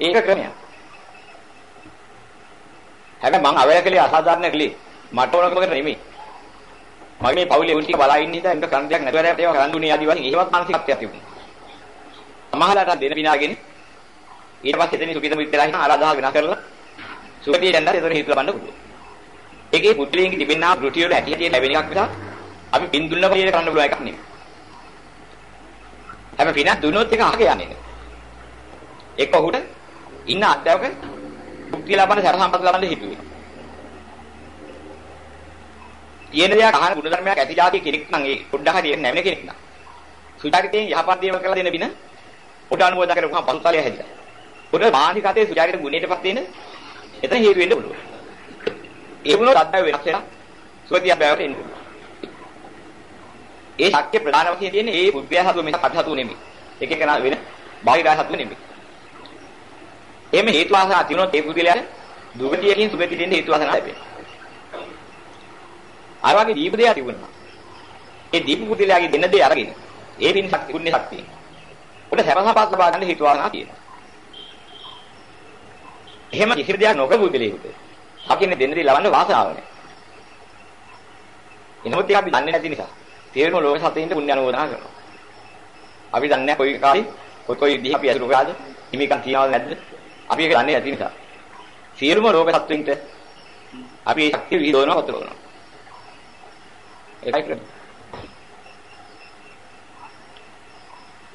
ඒක ක්‍රමයක්. හැබැයි මං අවය කලේ අසාධාරණ කලේ. මට ඕන කමකට නෙමෙයි. මගේ මේ පවුලේ උන් ටික බලා ඉන්න නිසා එන්න කරන්න දෙයක් නැතුව ඒවා කරන්න දුන්නේ ආදි වශයෙන් ඒවත් මානසිකත්වයක් තිබුණා. සමහරලාට දෙන විනාගෙන ඊට පස්සේ එතනින් සුඛිත මිත්‍රලා හිනා ආරාධනා වෙනා කරලා සුඛිතේ දැන්නා ඒතර හිතලා බලන්න පුළුවන්. ඒකේ පුද්ගලයන්ගේ තිබෙනා රුටි වල ඇටි ඇටි ලැබෙන එකක් නිසා අපි පින් දුන්න පරිදි කරන්න පුළුවන් එකක් නෙමෙයි. හැබැයි පිනක් දුන්නොත් ඒක අහක යන්නේ නෑ. එක්ක ඔහුට ඉන්න අධ්‍යාපක මුක්තිය ලබන සර සම්පත් ලබන්න හිතුවේ. තියෙන දෙයක් අහන ගුණ ධර්මයක් ඇති જાති කෙනෙක් නම් ඒ පොඩ්ඩක් හරි නැවෙන කෙනෙක් නම්. සුජාතිතෙන් යහපත් දේවල් කරලා දෙන බින පොඩ අනුමෝදන් කරපුවාම පසුතලය හැදිලා. පොඩ මානසිකතේ සුජාතිත ගුණයටපත් වෙන එතන හේතු වෙන්න පුළුවන්. ඒ වුණොත් අද්දා වෙනස් වෙනවා. සුවතිය බෑවට එන්න පුළුවන්. ඒ ශක්තිය ප්‍රධාන වශයෙන් තියෙන්නේ ඒ බුද්ධය හතු මිස අධහතු නෙමෙයි. එක එක වෙන බාහිර හතු නෙමෙයි. එමෙ හේතු වාසනා තියුණොත් ඒ බුද්ධිලයට දුගතියකින් සුගතිය දෙන්න හේතු වාසනා ලැබෙනවා. අර වගේ දීප දෙයක් තිබුණා. ඒ දීප බුද්ධිලයාගේ දෙන දේ අරගෙන ඒ පින් ශක්තිය පුණ්‍ය ශක්තිය. උඩ සරසපත් ලබා ගන්න හේතු වාසනා තියෙනවා. එහෙම කිසි දෙයක් නොකර බුද්ධිලයකට. අකින්නේ දෙන්න දේ ලබන්න වාසනාව නැහැ. එනමුත් ඒක අපි දන්නේ නැති නිසා තේරෙන ලෝක සතෙන්ට පුණ්‍ය අනුමෝදනා කරනවා. අපි දන්නේ කොයි කාලේ කොයි කොයි විදිහ අපි අසුරු කරාද හිමිකම් තියනවද නැද්ද? අපි ඒක දන්නේ නැති නිසා. සියලුම ලෝක සත්වෙන්ට අපි ඒ ශක්තිය විදෝනවා වතුරනවා. ඒකයි කරන්නේ.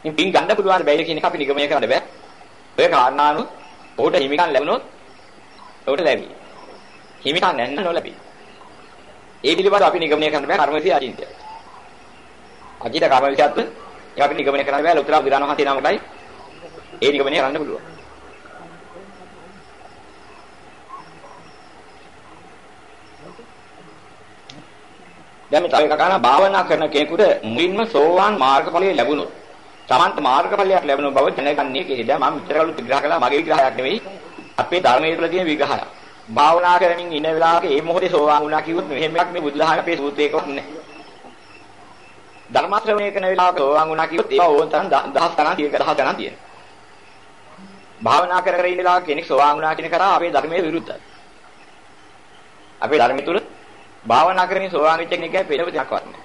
ඉතින් පින් ගන්න පුළුවන් බැහැ කියන එක අපි නිගමනය කරන්න බෑ. ඔය කාරණානු ඔහුට හිමිකම් ලැබුණොත් ඔහුට ලැබි. හිමිකම් නැන්න නොලැබි. ඒ පිළිබඳව අපි නිගමනය කරන්න බෑ කර්මවිසී අචින්තය. අචිත කර්මවිසීත් ඒක අපි නිගමනය කරන්න බෑ ලොකුලා විරාණ මහතේ නමකයි ඒ නිගමනය කරන්න පුළුවන්. දැන් මේ තව එකක් අහනවා භාවනා කරන කෙනෙකුට මුලින්ම සෝවාන් මාර්ගඵලය ලැබුණොත් තමන්ට මාර්ගඵලයක් ලැබෙන බව දැනගන්නේ කෙහෙද මම මෙච්චර කලු විග්‍රහ කළා මගේ විග්‍රහයක් නෙවෙයි. අපේ ධර්මයේ තුල තියෙන විග්‍රහය. භාවනා කරමින් ඉන්න වෙලාවක මේ මොහොතේ සෝවාන් වුණා කිව්වොත් මෙහෙම එකක් මේ බුදුදහම අපේ සූත්‍රයකවත් නැහැ. ධර්ම ශ්‍රවණය කරන වෙලාවක සෝවාන් වුණා කිව්වොත් ඒවා ඕන තරම් දහස් ගණන් තියෙක දහස් ගණන් තියෙනවා භාවනා කර කර ඉන්න වෙලාවක කෙනෙක් සෝවාන් වුණා කියන කරා අපේ ධර්මයේ විරුද්ධයි. අපේ ධර්මයේ තුල භාවනා කරමින් සෝවාන් වෙච්ච කෙනෙක්ගේ පෙරව දෙයක් වත්නේ.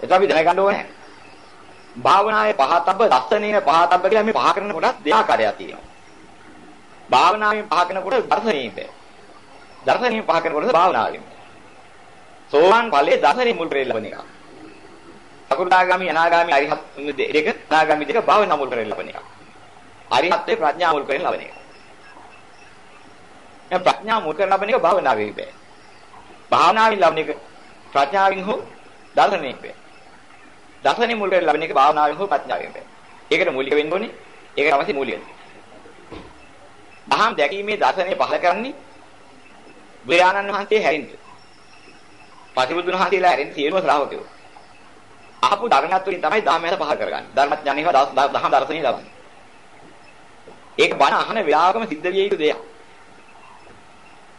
ඒක අපි දැනගන්න ඕනේ. භාවනාවේ පහතබ්බ දස්සනීය පහතබ්බ කියලා මේ පහ කරන කොටස් දෙආකාරයක් තියෙනවා. භාවනාවේ පහ කරන කොට දර්ශනීය බෑ. දර්ශනීය පහ කරන කොට භාවනාවෙන්. සෝවාන් ඵලයේ දර්ශනීය මුල් කරේ ලබන එක. සකු르දාගාමි අනාගාමි අරිහත් දෙක අනාගාමි දෙක භාවනා මුල් කරගෙන ලබන එක. අරිහත්ත්වේ ප්‍රඥා මුල් කරගෙන ලබන එක. මේ ප්‍රඥා මුල් කරගෙන ලබන එක භාවනාවේ බෑ. භාවනාවෙන් ලබන එක ප්‍රඥාවෙන් හෝ දර්ශනයෙන් බෑ. දර්ශනේ මුල් කරගෙන ලබන එක භාවනාවෙන් හෝ ප්‍රඥාවෙන් බෑ. ඒකට මූලික වෙන්න ඕනේ. ඒකට අවශ්‍ය මූලිකද. දහම් දැකීමේ දර්ශනේ පහල කරන්නේ බුදුරජාණන් වහන්සේ හැරෙන්න. පටිබුදුන් වහන්සේලා හැරෙන්න සියලුම ශ්‍රාවකයෝ. අහපු ධර්මයක් තුලින් තමයි ධර්මයට පහල කරගන්නේ. ධර්මඥානීව දහම් දර්ශනේ ලබන්නේ. ඒක බණ අහන වෙලාවකම සිද්ධ විය යුතු දෙයක්.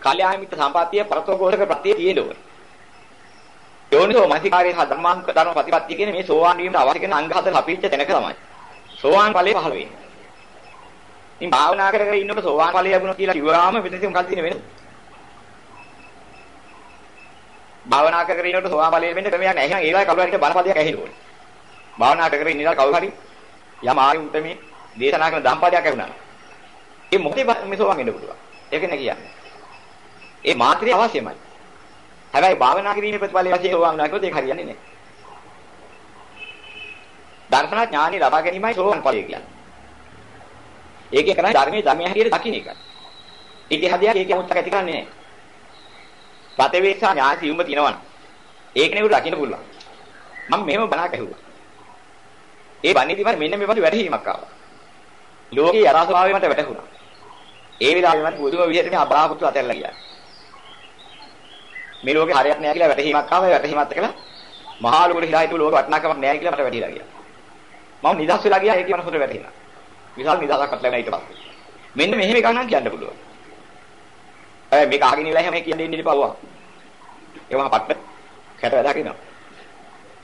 කල්යාණ මිත්‍ර සම්පත්තිය පරතෝගෝෂක ප්‍රත්‍ය තියෙන්න ඕනේ. යෝනිසෝ මනසිකාරයේ සහ ධර්මාංග ධර්ම ප්‍රතිපත්තිය කියන මේ සෝවාන් වීමට අවශ්‍ය කරන අංග හතර අපිච්ච තැනක තමයි. සෝවාන් ඵලයේ පහළ වෙන්නේ. ඉතින් භාවනා කර කර ඉන්නකොට සෝවාන් ඵලය ලැබුණා කියලා කිව්වම මෙතනදී මොකක්ද තියෙන්නේ වෙනද? භාවනා කර කර ඉන්නකොට සෝවාන් ඵලය ලැබෙන්න ක්‍රමයක් නැහැ. එහෙනම් ඒවයි කවුරු හරි බණපදයක් ඇහෙන්න ඕනේ. භාවනා කර කර ඉන්න ඉඳලා කවුරු හරි යම් ආරි උන්ටමේ දේශනා කරන ධම්පදයක් ඇහුණා. ඒ මොකද මේ සෝවාන් වෙන්න පුළුවන්. ඒක නේ කියන්නේ. ඒ මාත්‍රිය අවශ්‍යමයි. හැබැයි භාවනා කිරීමේ ප්‍රතිඵලය වශයෙන් සෝවාන් වෙනවා කියොත් ඒක හරියන්නේ නැහැ. දර්ශන ඥානෙ ලබා ගැනීමයි සෝවාන් ඵලය කියන්නේ. ඒකේ කරන්නේ ධර්මයේ ධර්මයේ හැටියට දකින්න එකයි. ඉතිහාදයක් ඒකේ මුත්තක් ඇති කරන්නේ නැහැ. ප්‍රතිවේක්ෂා ඥාන සියුම්ම තියෙනවනම් ඒක නෙවෙයි දකින්න පුළුවන්. මම මෙහෙම බණක් ඇහුවා. ඒ බණේදී මට මෙන්න මේ වගේ වැටහීමක් ආවා. ලෝකේ යථා ස්වභාවය මට වැටහුණා. ඒ වෙලාවේ මට බුදුම විදිහට මේ අබාහුතු අතහැරලා ගියා. මේ ලෝකේ හරියක් නෑ කියලා වැටහීමක් ආවා. වැටහීමත් එක්කලා මහා ලෝකෙ හිලා හිටු ලෝක වටිනාකමක් නෑ කියලා මට වැටහිලා ගියා. මම නිදහස් වෙලා ගියා ඒකේ මනසට වැටහිලා. විශාල නිදහසක් ලැබුණා ඊට පස්සේ. මෙන්න මෙහෙම එකක් නම් කියන්න පුළුවන්. අය මේක අහගෙන ඉලා එහෙම කියන්නේ ඉන්න ඉපවුවා. ඒවා පට්ට කැට වැදා කියනවා.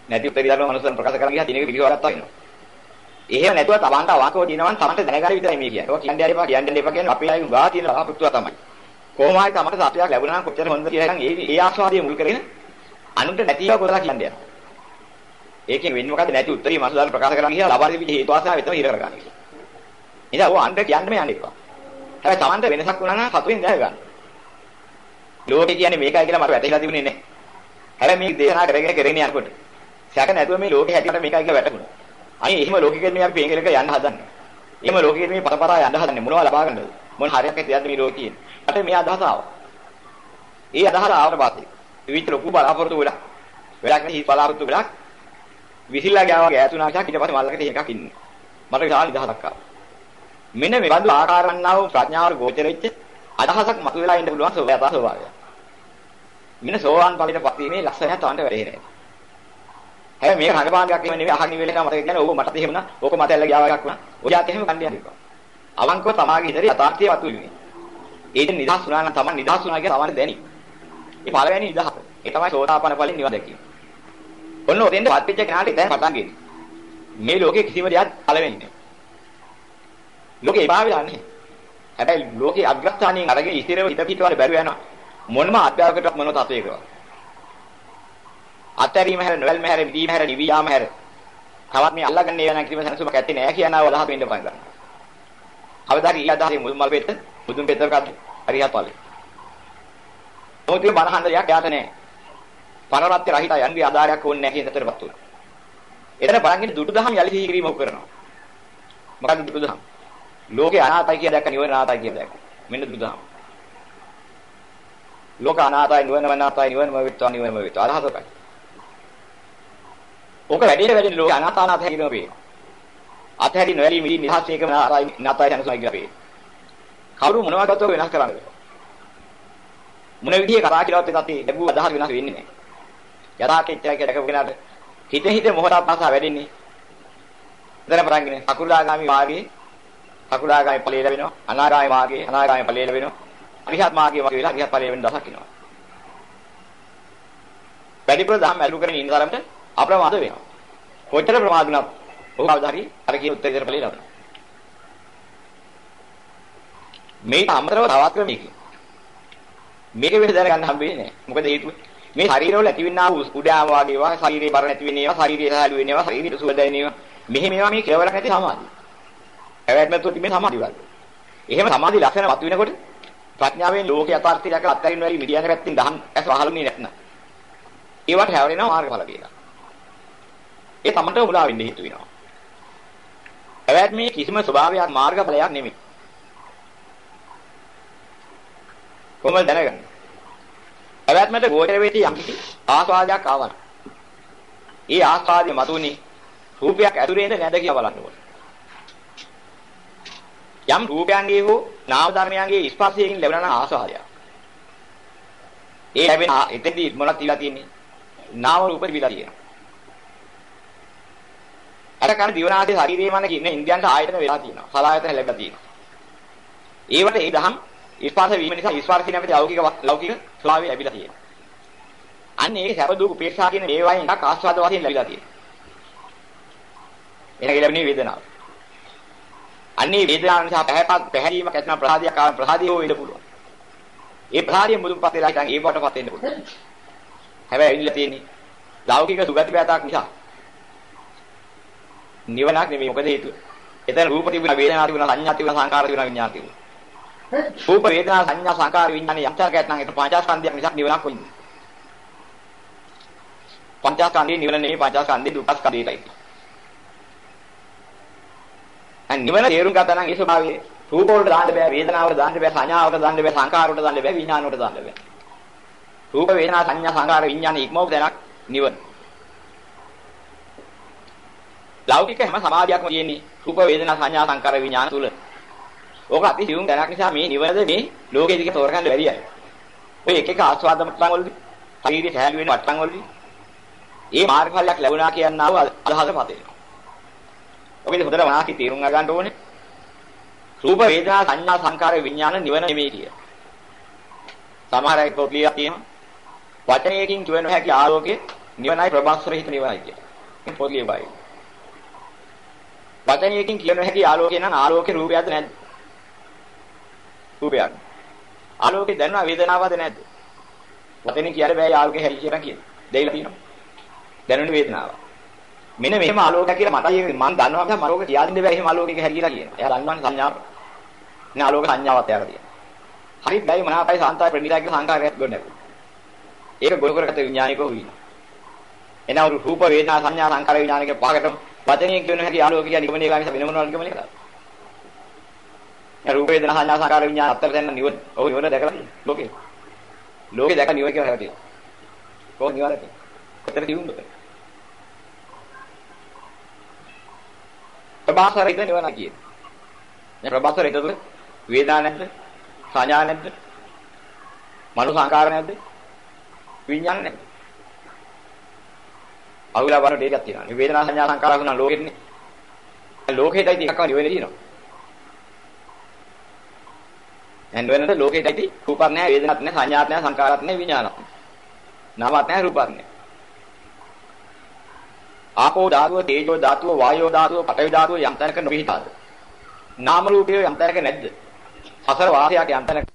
නැති උත්තරي දරන මනුස්සයන් ප්‍රකාශ කරන් ගියා දිනක පිළිවෙලක් වෙනවා. එහෙම නැතුව තමන්ට අවාකව දිනවන් තමන්ට දැනගන්න විතරයි මේ කියන්නේ. ඔය කියන්නේ එපා කියන්නේ එපා කියන්නේ අපේ අයින් ගා තියෙන බලාපොරොත්තුව තමයි. කොහොම හරි තමන්ට සත්‍යයක් ලැබුණා නම් කොච්චර හොඳද කියලා ඒ ඒ ආස්වාදයේ මුල් කරගෙන අනුන්ට නැතිව කොටලා කියන්නේ. ඒකෙන් වෙන්නේ මොකද්ද නැති උත්තරي මනුස්සයන් ප්‍රකාශ කරන් ගියා ලබාරි විදිහේ හේතු ආසාව වෙතම හිර කරගන්න. ඉතින් ඔය අnder කියන්න මේ යන්නේ එපා. හැබැයි තමන්ට වෙනසක් වුණා නම් සතුටින් දැනගන්න. ලෝකේ කියන්නේ මේකයි කියලා මට වැටහිලා තිබුණේ නැහැ. හැබැයි මේ දේශනා කරගෙන කරගෙන යනකොට සැක නැතුව මේ ලෝකේ හැටියට මේකයි කියලා වැටහුණා. අනේ එහෙම ලෝකෙකින් මේ අපි පේන්ගෙලක යන්න හදන්නේ. එහෙම ලෝකෙකින් මේ පරපරා යන්න හදන්නේ මොනවා ලබා ගන්නද? මොන හරියක් ඇතියද මේ ලෝකේ තියෙන්නේ. අට මේ අදහස ආවා. ඒ අදහස ආවට පස්සේ විවිධ ලොකු බලාපොරොත්තු වෙලා වෙලක් නෙහි බලාපොරොත්තු වෙලා විසිලා ගාවා ගෑතුනා කියලා ඊට පස්සේ මල්ලකට එකක් ඉන්නේ. මට විශාල නිදහසක් ආවා. මෙන්න මේ බඳු ආකාරන්නා වූ ප්‍රඥාවට ගෝචර වෙච්ච අදහසක් මතුවලා ඉන්න පුළුවන් සෝවාන් ස්වභාවය. මෙන්න සෝවාන් ඵලයටපත් වීමේ ලක්ෂණය තවන්ට වැඩේ නැහැ. හැබැයි මේක රඟපානයක් එහෙම නෙවෙයි අහගෙන ඉවෙලක මතක කියන්නේ ඕක මට එහෙම නා ඕක මට ඇල්ල ගියා එකක් වුණා. ඔයාත් එහෙම කන්නේ නැහැ. අවංකව තමාගේ ඉදිරි යථාර්ථය වතුන්නේ. ඒක නිදහස් වුණා නම් තමන් නිදහස් වුණා කියලා තමන්ට දැනි. ඒ පළවෙනි නිදහස. ඒ තමයි සෝතාපන්න ඵලෙන් නිවන් දැකීම. ඔන්න ඔතෙන්ද පත්‍ච්ච කෙනාට දැන් පටන් ගන්නේ. මේ ලෝකේ කිසිම දෙයක් පළවෙනි නෑ. ලෝකේ එපා වෙලා නැහැ. හැබැයි ලෝකේ අග්‍රස්ථානියෙන් අරගෙන ඉතිරව හිත පිටවල බැරුව යනවා. මොනම අත්‍යවකටවත් මොන තත්වයකවත්. අතරීම හැර නොවැල්ම හැර විදීම හැර නිවියාම හැර තවත් මේ අල්ලගන්නේ වෙන කිසිම සනසුමක් ඇත්තේ නැහැ කියනවා වලහ වෙන්න පයින් ගන්නවා. අවදාරි ඊයදාරි මුල් මල් පෙත්ත මුදුන් පෙත්ත කද්ද හරියට ඵලෙ. මොකද බණහන් දෙයක් යාත නැහැ. පරවත්‍ය රහිත යන්නේ ආධාරයක් ඕනේ නැහැ කියන තතරපත් උනා. එතන බලන්නේ දුටු දහම් යලි සිහි කිරීම කරනවා. මොකද්ද දුටු දහම්? ලෝකේ අනාතයි කියලා දැක්ක නිවන අනාතයි කියලා දැක්ක. මෙන්න දුටු දහම්. ලෝක අනාතයි නිවන අනාතයි නිවනම වෙත්වා නිවනම වෙත්වා අදහසකයි. ඕක වැඩිට වැඩි ලෝක අනාතානාත හැකිනව වේ. අතහැරි නොඇලී මිදී නිදහස් ඒකම ආරයි නැතයි යනසයි කියලා වේ. කවුරු මොනවද ගතව වෙනස් කරන්නේ? මොන විදිහේ කරා කියලාත් එකත් ලැබුව අදහස් වෙනස් වෙන්නේ නැහැ. යථාර්ථය කියලා දැකපු කෙනාට හිත හිත මොහොතක් පාසා වැඩින්නේ. එතන පරංගිනේ අකුලාගාමි මාර්ගයේ අකුලාගාමි ඵලය ලැබෙනවා. අනාගාමි මාර්ගයේ අනාගාමි ඵලය ලැබෙනවා. අරිහත් මාර්ගයේ වගේ වෙලා අරිහත් ඵලය වෙන දවසක් එනවා. වැඩිපුර දහම් ඇලු කරගෙන ඉන්න තරමට අප්‍රමාද වෙනවා. කොච්චර ප්‍රමාද වුණත් ඔහු කවදාහරි අර කියන උත්තරීතර ඵලෙ ලබනවා. මේක අමතරව තවත් ක්‍රමයකින්. මේක වෙන දැනගන්න හම්බෙන්නේ නැහැ. මොකද හේතුව මේ ශරීරවල ඇතිවෙනා වූ උඩාම වාගේ ඒවා ශරීරේ බර නැති වෙන ඒවා ශරීරේ සාලු වෙන ඒවා ශරීරේ සුවද වෙන ඒවා මෙහි මේවා මේ කෙලවරක් නැති සමාධිය. හැබැයි තුති මේ සමාධිය වල. එහෙම සමාධි ලක්ෂණ මත වෙනකොට ප්‍රඥාවෙන් ලෝකේ යථාර්ථය දැකලා අත්හැරින්න බැරි මිදියන පැත්තෙන් දහම් ඇස් වහලුනේ නැත්නම්. ඒවට හැවරෙනවා මාර්ගඵල කියලා. ඒ තමන්ට මුලා වෙන්න හේතු වෙනවා. හැබැයි මේ කිසිම ස්වභාවයක් මාර්ගඵලයක් නෙමෙයි. කොහොමද දැනගන්නේ? හැබැයි මට ගෝචර වෙටි යම් කිසි ආස්වාදයක් ආවන. ඒ ආස්වාදයේ මතුනේ රූපයක් ඇතුලේද නැද කියලා බලන්න ඕනේ. යම් රූපයන්ගේ හෝ නාම ධර්මයන්ගේ ස්පර්ශයෙන් ලැබෙන ආස්වාදයක්. ඒ ලැබෙන එතෙන්දී මොනවද තියලා තියෙන්නේ? නාම රූප තිබිලා තියෙනවා. අර කන දිවනාදී ශරීරයේ මන කියන ඉන්ද්‍රියන්ට ආයතන වෙලා තියෙනවා. සලආයතන ලැබලා තියෙනවා. ඒවට ඒ දහම් ස්පර්ශ වීම නිසා ස්පර්ශ නැමැති ලෞකික ලෞකික ස්වභාවය ලැබිලා තියෙනවා. අන්න ඒක සැප දුක උපේක්ෂා කියන මේ වයින් එකක් ආස්වාද වශයෙන් ලැබිලා තියෙනවා. එනක ලැබෙන වේදනාව. අන්නේ වේදනාව නිසා පැහැපත් පැහැදීමක් ඇතිවෙන ප්‍රසාදියක් ආව ප්‍රසාදිය හෝ වෙන්න පුළුවන්. ඒ ප්‍රසාදිය මුදුන්පත් වෙලා ඉතින් ඒ බවටපත් වෙන්න පුළුවන්. හැබැයි ඇවිල්ලා තියෙන්නේ ලෞකික සුගති පැතක් නිසා. නිවනක් නෙමෙයි මොකද හේතුව? එතන රූප තිබුණා වේදනා තිබුණා සංඥා තිබුණා සංකාර තිබුණා විඥාන තිබුණා. රූප වේදනා සංඥා සංකාර විඥාන යම්තරකයක් නම් ඒක පංචස්කන්ධයක් නිසා නිවනක් වෙන්නේ. පංචස්කන්ධේ නිවන නෙමෙයි පංචස්කන්ධේ දුක්ඛස්කන්ධයයි. අන් නිවන තේරුම් ගත්තා නම් ඒ ස්වභාවය රූප වලට දාන්න බෑ වේදනාවට දාන්න බෑ සංඥාවට දාන්න බෑ සංකාරවට දාන්න බෑ විඥානවට දාන්න බෑ. රූප වේදනා සංඥා සංකාර විඥාන ඉක්මවපු දැනක් නිවන. ලෞකික හැම සමාධියක්ම තියෙන්නේ රූප වේදනා සංඥා සංකාර විඥාන තුල. ඕක අති සියුම් දැනක් නිසා මේ නිවනද මේ ලෝකයේ දිගේ තෝරගන්න බැරියයි. ඔය එක එක ආස්වාද මට්ටම් වලදී ශරීරය සහැල් වෙන මට්ටම් වලදී ඒ මාර්ගඵලයක් ලැබුණා කියනවා අදහස පතේ. ඔකද හොඳට වාසි තේරුම් ගන්න ඕනේ. රූප වේදනා සංඥා සංකාර විඥාන නිවන නෙමෙයි කිය. සමහර අය පොත්ලියක් තියෙනවා. වචනයකින් කියවෙන හැකි ආලෝකයේ නිවනයි ප්‍රබස්තර හිත නිවනයි කිය. මේ පොත් ලියවයි. වචනයකින් කියන හැකි ආලෝකේ නම් ආලෝකේ රූපයක්ද නැද්ද? රූපයක්. ආලෝකේ දැනන වේදනාවද නැද්ද? වචනේ කියන්න බෑ ආලෝකේ හැටි කියලා කියන. දෙයිලා තියෙනවා. දැනෙන වේදනාව. මෙන්න මෙහෙම ආලෝකය කියලා මට මම දන්නවා නම් මරෝක කියා දෙන්න බෑ එහෙම ආලෝකයක හැටි කියලා කියන. එයා දන්නවනේ සංඥාව. නේ ආලෝක සංඥාවක් එයාට තියෙනවා. හරි බැයි මනාපයි සාන්තයි ප්‍රණීතයි කියලා සංකාරයක් ගොඩ නැගුවා. ඒක ගොඩ කරගත විඥානිකව වුණා. එනවා රූප වේදනා සංඥා සංකාර විඥානික පහකට වචනයෙන් කියන හැටි ආලෝක කියන්නේ නිවනේ ගාමිස වෙන මොනවද නිගමනය කරා. ඒ රූප වේදනා සංඥා සංකාර විඥාන අතර දැන්න නිවන. ඔව් නිවන දැකලා ලෝකේ. ලෝකේ දැක නිවන කියලා හැටියට. කොහොම නිවනද? කොතන තියුම්ද? ප්‍රභාසරිත නිවන කියන්නේ. දැන් ප්‍රභාසරිත තුළ වේදනා නැද්ද? සංඥා නැද්ද? මනෝ සංකාර නැද්ද? විඥාන නැද්ද? අහුලා වරට ඒකක් තියෙනවා. මේ වේදනා සංඥා සංකාර වුණා ලෝකෙන්නේ. ලෝකෙටයි තියෙනකම නිවෙන්නේ තියෙනවා. දැන් වෙනද ලෝකෙටයි රූපක් නැහැ, වේදනාවක් නැහැ, සංඥාවක් නැහැ, සංකාරයක් නැහැ, විඥානයක් නැහැ. නාමයක් නැහැ, රූපයක් නැහැ. ආපෝ ධාතුව, තේජෝ ධාතුව, වායෝ ධාතුව, පඨවි ධාතුව යම් තැනක නොපිහිටාද? නාම රූපය යම් තැනක නැද්ද? සසර වාසයක් යම් තැනක